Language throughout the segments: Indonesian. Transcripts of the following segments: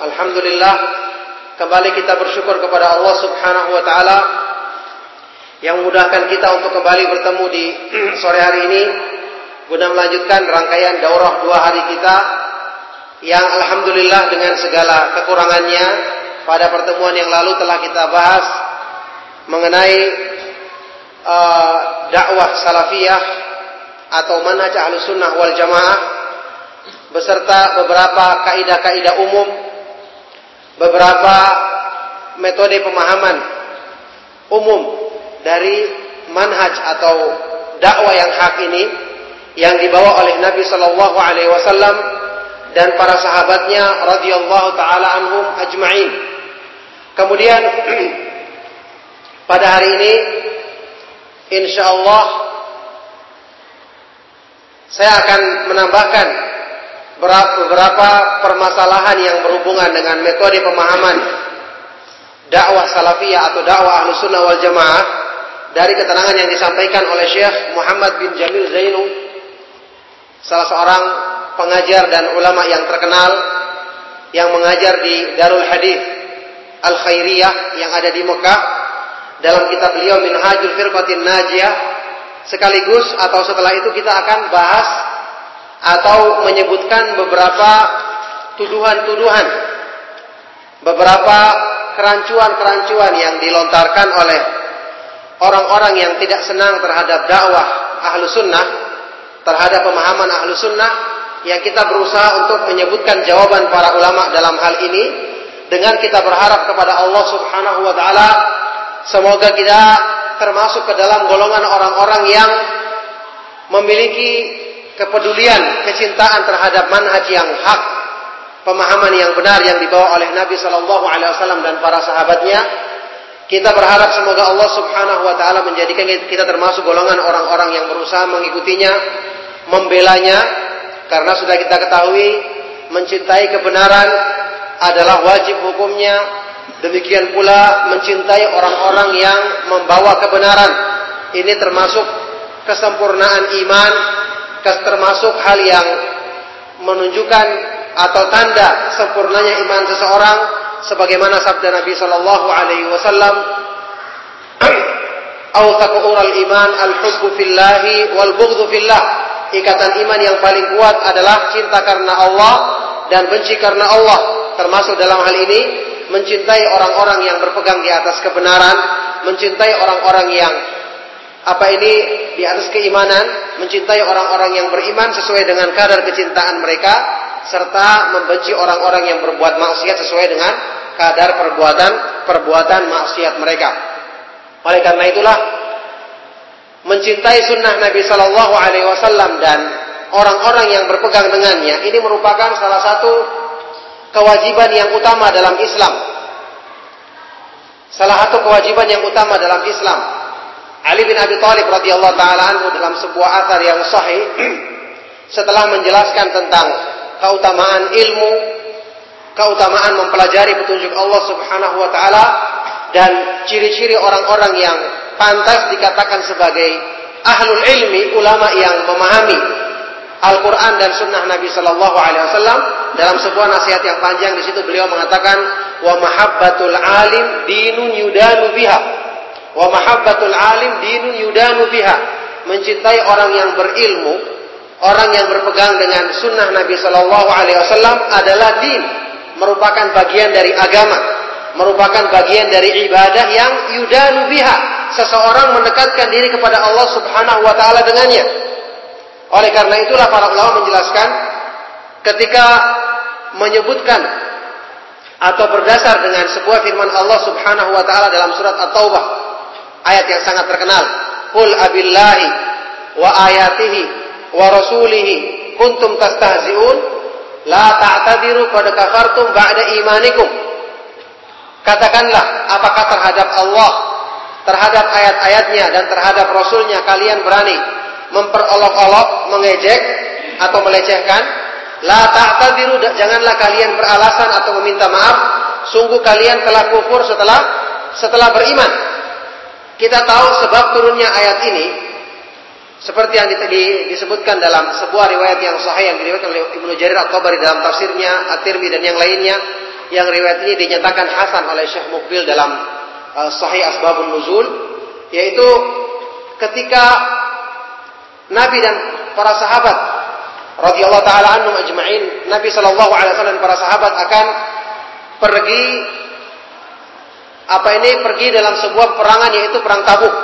Alhamdulillah kembali kita bersyukur kepada Allah Subhanahu wa taala yang mudahkan kita untuk kembali bertemu di sore hari ini. Guna melanjutkan rangkaian daurah dua hari kita yang alhamdulillah dengan segala kekurangannya pada pertemuan yang lalu telah kita bahas mengenai uh, dakwah salafiyah atau manhaj ahlussunnah wal jamaah beserta beberapa kaidah-kaidah umum beberapa metode pemahaman umum dari manhaj atau dakwah yang hak ini yang dibawa oleh Nabi Shallallahu Alaihi Wasallam dan para sahabatnya radhiyallahu taala anhum ajma'in. Kemudian pada hari ini insya Allah saya akan menambahkan beberapa permasalahan yang berhubungan dengan metode pemahaman dakwah salafiyah atau dakwah ahlu sunnah wal jamaah? Dari keterangan yang disampaikan oleh Syekh Muhammad bin Jamil Zainu salah seorang pengajar dan ulama yang terkenal yang mengajar di Darul Hadis Al Khairiyah yang ada di Mekah dalam kitab beliau Minhajul Firqatin Najiyah. Sekaligus atau setelah itu kita akan bahas atau menyebutkan beberapa tuduhan-tuduhan beberapa kerancuan-kerancuan yang dilontarkan oleh orang-orang yang tidak senang terhadap dakwah ahlu sunnah terhadap pemahaman ahlu sunnah yang kita berusaha untuk menyebutkan jawaban para ulama dalam hal ini dengan kita berharap kepada Allah subhanahu wa ta'ala semoga kita termasuk ke dalam golongan orang-orang yang memiliki kepedulian, kecintaan terhadap manhaj yang hak, pemahaman yang benar yang dibawa oleh Nabi Shallallahu Alaihi Wasallam dan para sahabatnya. Kita berharap semoga Allah Subhanahu Wa Taala menjadikan kita termasuk golongan orang-orang yang berusaha mengikutinya, membelanya, karena sudah kita ketahui mencintai kebenaran adalah wajib hukumnya. Demikian pula mencintai orang-orang yang membawa kebenaran. Ini termasuk kesempurnaan iman termasuk hal yang menunjukkan atau tanda sempurnanya iman seseorang sebagaimana sabda Nabi sallallahu alaihi wasallam ural iman al-hubbu fillahi wal bughdhu fillah. Ikatan iman yang paling kuat adalah cinta karena Allah dan benci karena Allah. Termasuk dalam hal ini mencintai orang-orang yang berpegang di atas kebenaran mencintai orang-orang yang apa ini di atas keimanan, mencintai orang-orang yang beriman sesuai dengan kadar kecintaan mereka, serta membenci orang-orang yang berbuat maksiat sesuai dengan kadar perbuatan perbuatan maksiat mereka. Oleh karena itulah mencintai sunnah Nabi Shallallahu Alaihi Wasallam dan orang-orang yang berpegang dengannya ini merupakan salah satu kewajiban yang utama dalam Islam. Salah satu kewajiban yang utama dalam Islam. Ali bin Abi Thalib radhiyallahu taala anhu dalam sebuah athar yang sahih setelah menjelaskan tentang keutamaan ilmu, keutamaan mempelajari petunjuk Allah Subhanahu wa taala dan ciri-ciri orang-orang yang pantas dikatakan sebagai ahlul ilmi, ulama yang memahami Al-Quran dan Sunnah Nabi Sallallahu Alaihi Wasallam. Dalam sebuah nasihat yang panjang di situ beliau mengatakan wa mahabbatul alim dinun yudanu biha wa mahabbatul alim dinun yudanu biha. Mencintai orang yang berilmu orang yang berpegang dengan Sunnah Nabi Sallallahu Alaihi Wasallam adalah din merupakan bagian dari agama merupakan bagian dari ibadah yang yudanu biha. Seseorang mendekatkan diri kepada Allah Subhanahu wa taala dengannya. Oleh karena itulah para ulama menjelaskan ketika menyebutkan atau berdasar dengan sebuah firman Allah Subhanahu wa taala dalam surat At-Taubah ayat yang sangat terkenal. Qul abillahi wa ayatihi wa rasulihi kuntum tastahzi'un la ta'tadiru qad kafartum ba'da imanikum. Katakanlah apakah terhadap Allah terhadap ayat-ayatnya dan terhadap rasulnya kalian berani memperolok-olok, mengejek atau melecehkan, la ta'tadiru janganlah kalian beralasan atau meminta maaf, sungguh kalian telah kufur setelah setelah beriman. Kita tahu sebab turunnya ayat ini seperti yang disebutkan dalam sebuah riwayat yang sahih yang diriwayatkan oleh Ibnu Jarir At-Tabari dalam tafsirnya At-Tirmidzi dan yang lainnya yang riwayat ini dinyatakan hasan oleh Syekh Mukbil dalam uh, Sahih Asbabun Nuzul yaitu ketika Nabi dan para sahabat radhiyallahu taala anhum ajma'in, Nabi sallallahu alaihi wasallam para sahabat akan pergi apa ini pergi dalam sebuah perangan yaitu perang Tabuk.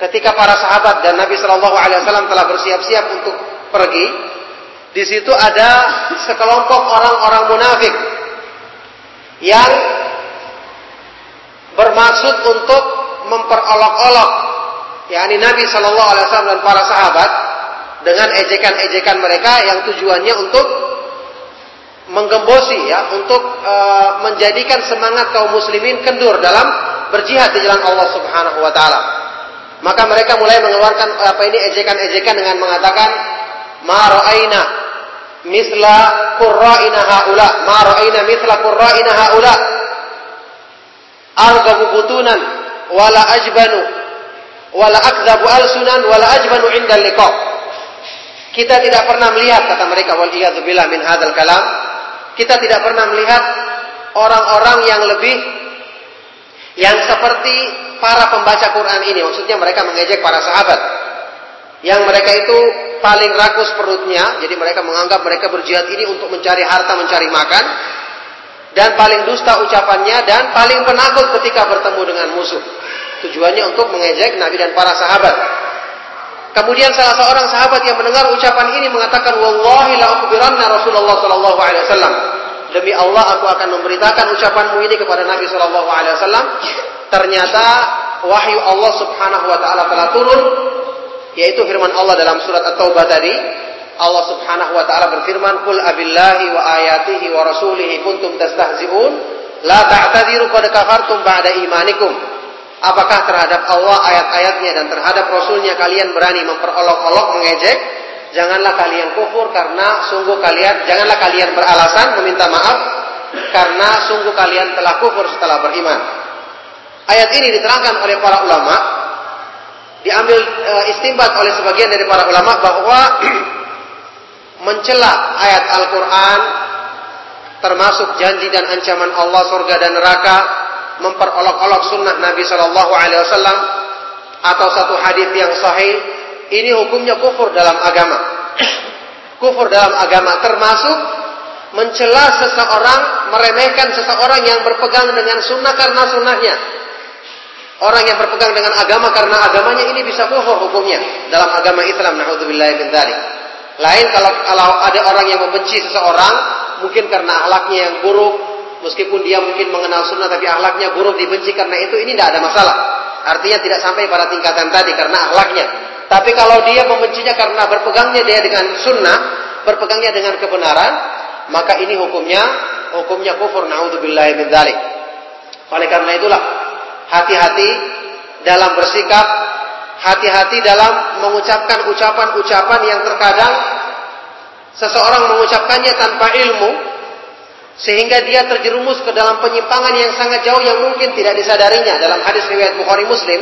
Ketika para sahabat dan Nabi sallallahu alaihi wasallam telah bersiap-siap untuk pergi, di situ ada sekelompok orang-orang munafik yang bermaksud untuk memperolok-olok yakni Nabi Shallallahu Alaihi Wasallam dan para sahabat dengan ejekan-ejekan mereka yang tujuannya untuk menggembosi ya untuk e, menjadikan semangat kaum muslimin kendur dalam berjihad di jalan Allah Subhanahu wa taala. Maka mereka mulai mengeluarkan apa ini ejekan-ejekan dengan mengatakan ma ra'aina misla qurra'ina haula ma ra'aina misla qurra'ina haula argabu butunan wala ajbanu wala akdzabu al-sunan wala ajmanu inda liqa. Kita tidak pernah melihat kata mereka wal billah min hadzal kalam. Kita tidak pernah melihat orang-orang yang lebih yang seperti para pembaca Quran ini. Maksudnya mereka mengejek para sahabat. Yang mereka itu paling rakus perutnya, jadi mereka menganggap mereka berjihad ini untuk mencari harta, mencari makan, dan paling dusta ucapannya dan paling penakut ketika bertemu dengan musuh. Tujuannya untuk mengejek Nabi dan para sahabat. Kemudian salah seorang sahabat yang mendengar ucapan ini mengatakan, "Wallahi la ukhbiranna Rasulullah sallallahu alaihi wasallam." Demi Allah aku akan memberitakan ucapanmu ini kepada Nabi sallallahu alaihi wasallam. Ternyata wahyu Allah Subhanahu wa taala telah turun yaitu firman Allah dalam surat At-Taubah tadi. Allah Subhanahu wa taala berfirman, "Qul abillahi wa ayatihi wa rasulihi kuntum tastahzi'un, la ta'tadiru qad kafartum ba'da imanikum." Apakah terhadap Allah ayat-ayatnya dan terhadap Rasulnya kalian berani memperolok-olok mengejek? Janganlah kalian kufur karena sungguh kalian janganlah kalian beralasan meminta maaf karena sungguh kalian telah kufur setelah beriman. Ayat ini diterangkan oleh para ulama, diambil e, istimbat oleh sebagian dari para ulama bahwa mencela ayat Al-Qur'an termasuk janji dan ancaman Allah surga dan neraka memperolok-olok sunnah Nabi Shallallahu Alaihi Wasallam atau satu hadis yang sahih, ini hukumnya kufur dalam agama. kufur dalam agama termasuk mencela seseorang, meremehkan seseorang yang berpegang dengan sunnah karena sunnahnya. Orang yang berpegang dengan agama karena agamanya ini bisa kufur hukumnya dalam agama Islam. Naudzubillah min dzalik. Lain kalau kalau ada orang yang membenci seseorang mungkin karena akhlaknya yang buruk, Meskipun dia mungkin mengenal sunnah tapi akhlaknya buruk dibenci karena itu ini tidak ada masalah. Artinya tidak sampai pada tingkatan tadi karena akhlaknya. Tapi kalau dia membencinya karena berpegangnya dia dengan sunnah, berpegangnya dengan kebenaran, maka ini hukumnya hukumnya kufur naudzubillahi min dzalik. Oleh karena itulah hati-hati dalam bersikap, hati-hati dalam mengucapkan ucapan-ucapan yang terkadang seseorang mengucapkannya tanpa ilmu sehingga dia terjerumus ke dalam penyimpangan yang sangat jauh yang mungkin tidak disadarinya. Dalam hadis riwayat Bukhari Muslim